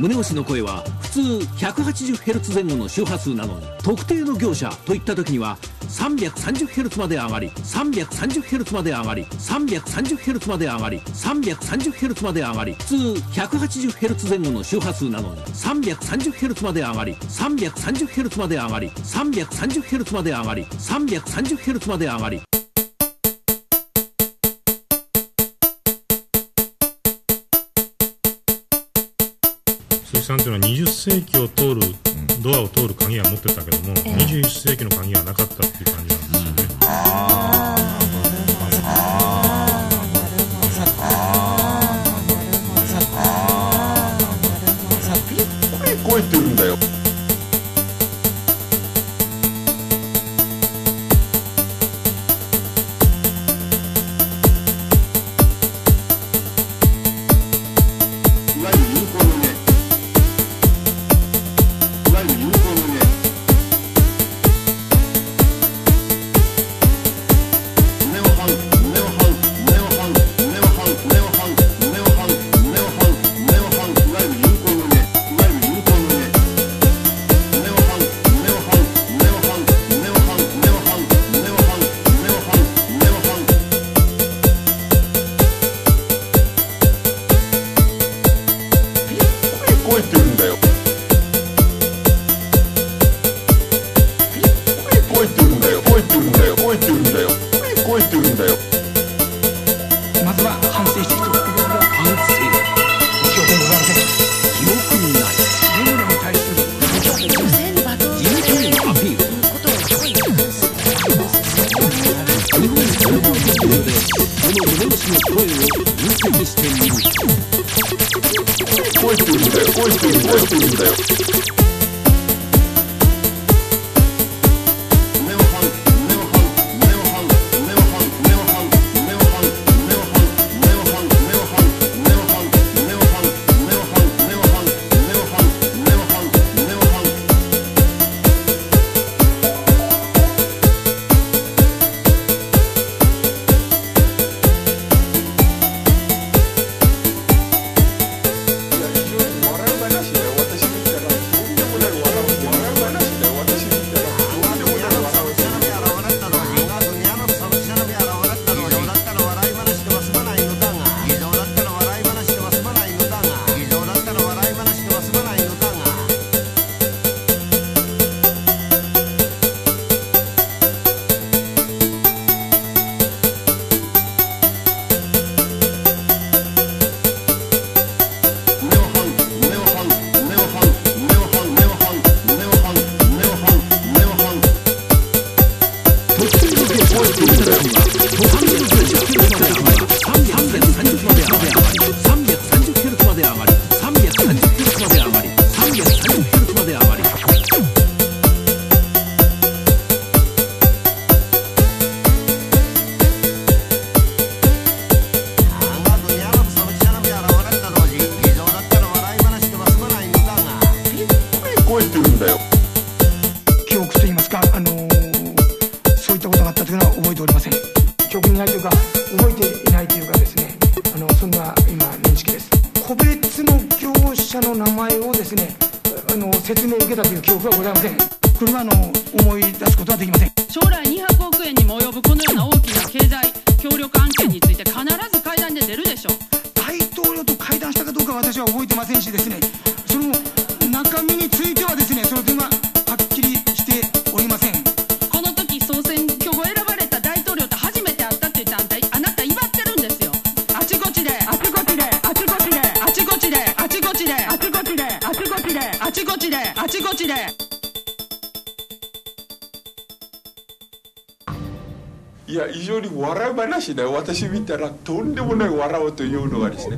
宗押の声は普通 180Hz 前後の周波数なのに特定の業者といった時には 330Hz まで上がり 330Hz まで上がり 330Hz まで上がり 330Hz まで上がり普通 180Hz 前後の周波数なのに 330Hz まで上がり 330Hz まで上がり 330Hz まで上がり 330Hz まで上がりさんっいうのは20世紀を通る、うん、ドアを通る鍵は持ってたけども、えー、21世紀の鍵はなかったっていう感じなんですよね。あこえるんだの。Hoş bulduk. Hoş bulduk. Hoş bulduk. ておりません。記憶にないというか覚えていないというかですね。あのそんな今認識です。個別の業者の名前をですねあの説明を受けたという記憶はございません。これはあの思い出すことはできません。将来200億円にも及ぶこのような大きな経済協力案件について必ず会談で出るでしょう。大統領と会談したかどうかは私は覚えてませんしですねちであちこちで。いや非常に笑い話で私見たらとんでもない笑うというのがですね。